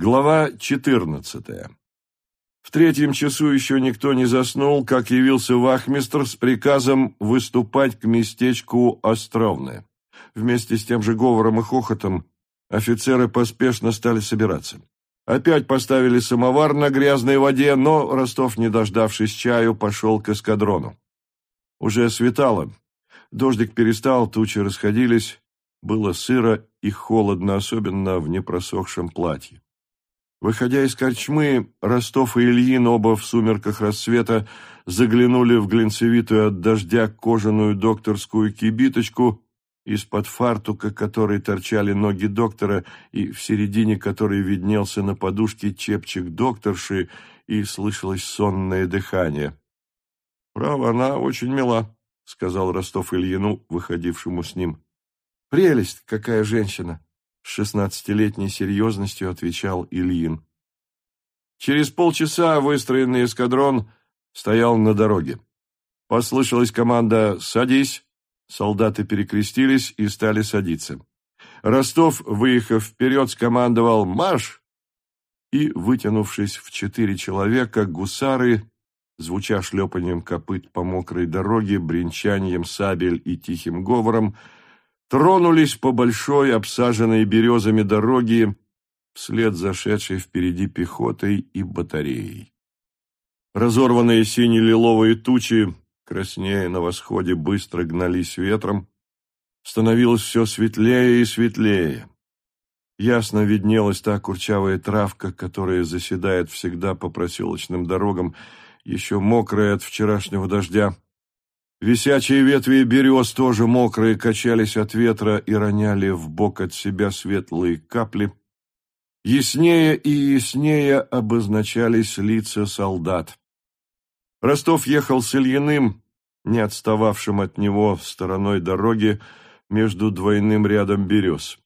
Глава 14. В третьем часу еще никто не заснул, как явился вахмистр с приказом выступать к местечку Островное. Вместе с тем же говором и хохотом офицеры поспешно стали собираться. Опять поставили самовар на грязной воде, но Ростов, не дождавшись чаю, пошел к эскадрону. Уже светало. Дождик перестал, тучи расходились. Было сыро и холодно, особенно в непросохшем платье. Выходя из корчмы, Ростов и Ильин, оба в сумерках рассвета, заглянули в глинцевитую от дождя кожаную докторскую кибиточку, из-под фартука которой торчали ноги доктора и в середине которой виднелся на подушке чепчик докторши и слышалось сонное дыхание. «Право, она очень мила», — сказал Ростов Ильину, выходившему с ним. «Прелесть, какая женщина!» Шестнадцатилетней серьезностью отвечал Ильин. Через полчаса выстроенный эскадрон стоял на дороге. Послышалась команда «Садись!». Солдаты перекрестились и стали садиться. Ростов, выехав вперед, скомандовал «Марш!» и, вытянувшись в четыре человека, гусары, звуча шлепанием копыт по мокрой дороге, бренчанием сабель и тихим говором, тронулись по большой, обсаженной березами дороге, вслед зашедшей впереди пехотой и батареей. Разорванные сине-лиловые тучи, краснее на восходе, быстро гнались ветром. Становилось все светлее и светлее. Ясно виднелась та курчавая травка, которая заседает всегда по проселочным дорогам, еще мокрая от вчерашнего дождя. Висячие ветви берез, тоже мокрые, качались от ветра и роняли в бок от себя светлые капли. Яснее и яснее обозначались лица солдат. Ростов ехал с Ильиным, не отстававшим от него стороной дороги, между двойным рядом берез.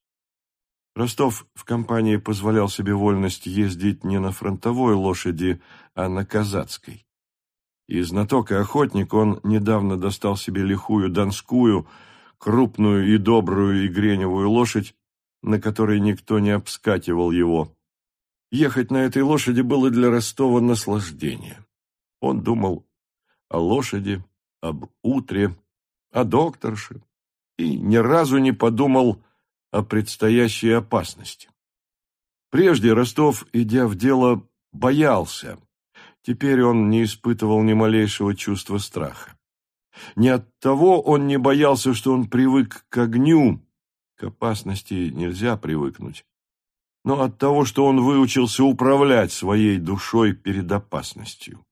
Ростов в компании позволял себе вольность ездить не на фронтовой лошади, а на казацкой. И знаток и охотник он недавно достал себе лихую донскую, крупную и добрую игреневую лошадь, на которой никто не обскакивал его. Ехать на этой лошади было для Ростова наслаждение. Он думал о лошади, об утре, о докторше и ни разу не подумал о предстоящей опасности. Прежде Ростов, идя в дело, боялся, Теперь он не испытывал ни малейшего чувства страха. Не от того он не боялся, что он привык к огню, к опасности нельзя привыкнуть, но от того, что он выучился управлять своей душой перед опасностью.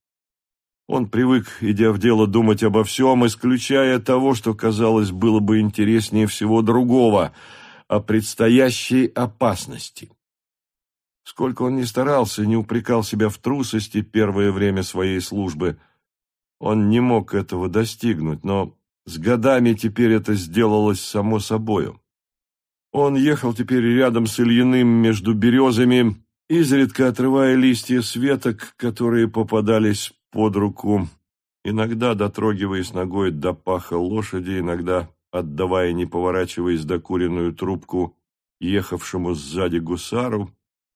Он привык, идя в дело, думать обо всем, исключая того, что, казалось, было бы интереснее всего другого, о предстоящей опасности. Сколько он ни старался, не упрекал себя в трусости первое время своей службы, он не мог этого достигнуть, но с годами теперь это сделалось само собою. Он ехал теперь рядом с Ильиным между березами, изредка отрывая листья с веток, которые попадались под руку, иногда дотрогиваясь ногой до паха лошади, иногда отдавая, не поворачиваясь, докуренную трубку ехавшему сзади гусару,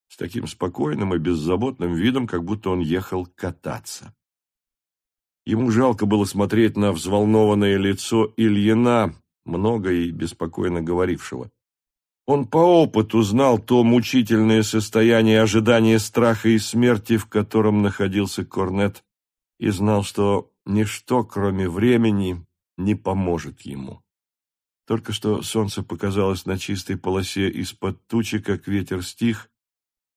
с таким спокойным и беззаботным видом, как будто он ехал кататься. Ему жалко было смотреть на взволнованное лицо Ильина, много и беспокойно говорившего. Он по опыту знал то мучительное состояние ожидания страха и смерти, в котором находился Корнет, и знал, что ничто, кроме времени, не поможет ему. Только что солнце показалось на чистой полосе из-под тучи, как ветер стих,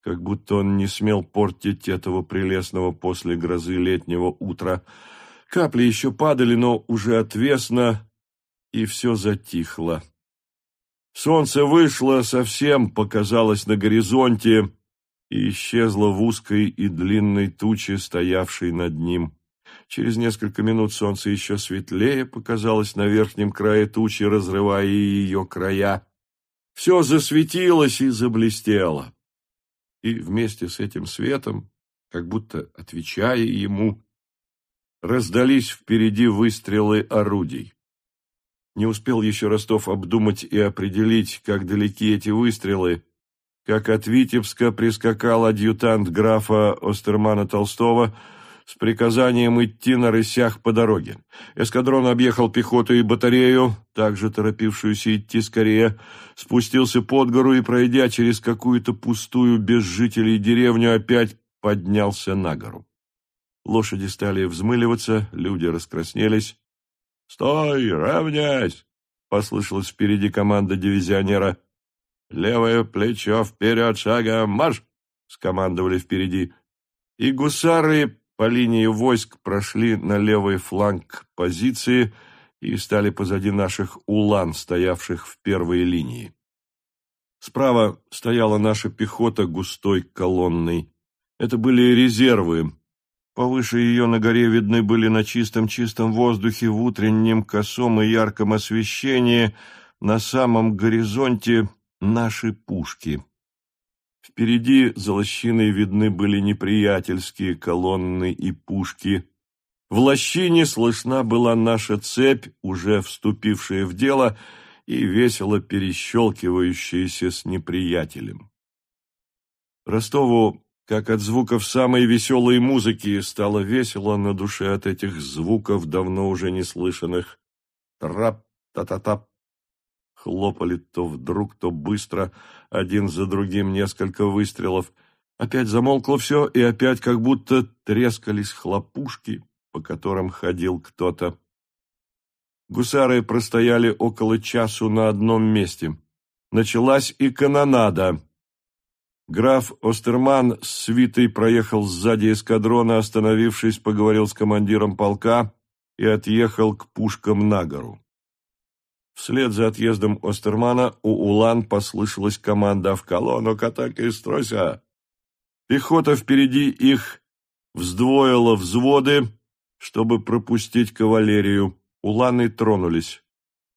как будто он не смел портить этого прелестного после грозы летнего утра. Капли еще падали, но уже отвесно, и все затихло. Солнце вышло, совсем показалось на горизонте и исчезло в узкой и длинной туче, стоявшей над ним. Через несколько минут солнце еще светлее показалось на верхнем крае тучи, разрывая ее края. Все засветилось и заблестело и вместе с этим светом, как будто отвечая ему, раздались впереди выстрелы орудий. Не успел еще Ростов обдумать и определить, как далеки эти выстрелы, как от Витебска прискакал адъютант графа Остермана Толстого с приказанием идти на рысях по дороге. Эскадрон объехал пехоту и батарею, также торопившуюся идти скорее, спустился под гору и, пройдя через какую-то пустую без жителей деревню, опять поднялся на гору. Лошади стали взмыливаться, люди раскраснелись. «Стой, равняйсь!» — послышалась впереди команда дивизионера. «Левое плечо вперед, шагом марш!» — скомандовали впереди. И гусары по линии войск прошли на левый фланг позиции и стали позади наших улан, стоявших в первой линии. Справа стояла наша пехота густой колонной. Это были резервы, Повыше ее на горе видны были на чистом-чистом воздухе в утреннем косом и ярком освещении на самом горизонте наши пушки. Впереди за лощиной видны были неприятельские колонны и пушки. В лощине слышна была наша цепь, уже вступившая в дело и весело перещелкивающаяся с неприятелем. Ростову как от звуков самой веселой музыки стало весело на душе от этих звуков, давно уже не слышанных. Трап-та-та-тап. Хлопали то вдруг, то быстро, один за другим несколько выстрелов. Опять замолкло все, и опять как будто трескались хлопушки, по которым ходил кто-то. Гусары простояли около часу на одном месте. Началась и канонада. Граф Остерман с свитой проехал сзади эскадрона, остановившись, поговорил с командиром полка и отъехал к пушкам на гору. Вслед за отъездом Остермана у Улан послышалась команда «В колонну к атаке стройся!». Пехота впереди их вздвоила взводы, чтобы пропустить кавалерию. Уланы тронулись.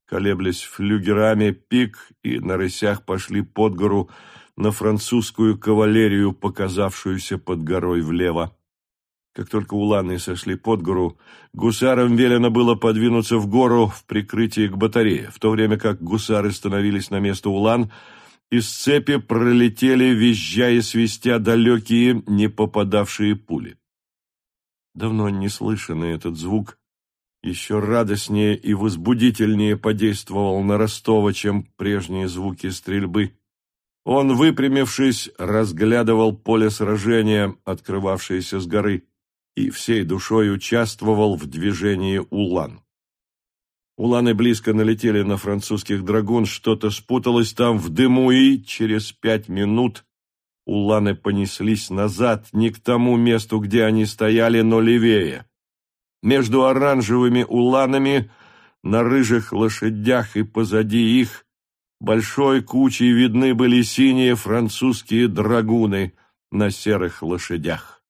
Колеблясь флюгерами, пик и на рысях пошли под гору, на французскую кавалерию, показавшуюся под горой влево. Как только уланы сошли под гору, гусарам велено было подвинуться в гору в прикрытие к батарее, в то время как гусары становились на место улан, из цепи пролетели, визжая и свистя далекие, не попадавшие пули. Давно не слышанный этот звук еще радостнее и возбудительнее подействовал на Ростова, чем прежние звуки стрельбы. Он, выпрямившись, разглядывал поле сражения, открывавшееся с горы, и всей душой участвовал в движении улан. Уланы близко налетели на французских драгун, что-то спуталось там в дыму, и через пять минут уланы понеслись назад, не к тому месту, где они стояли, но левее. Между оранжевыми уланами на рыжих лошадях и позади их Большой кучей видны были синие французские драгуны на серых лошадях.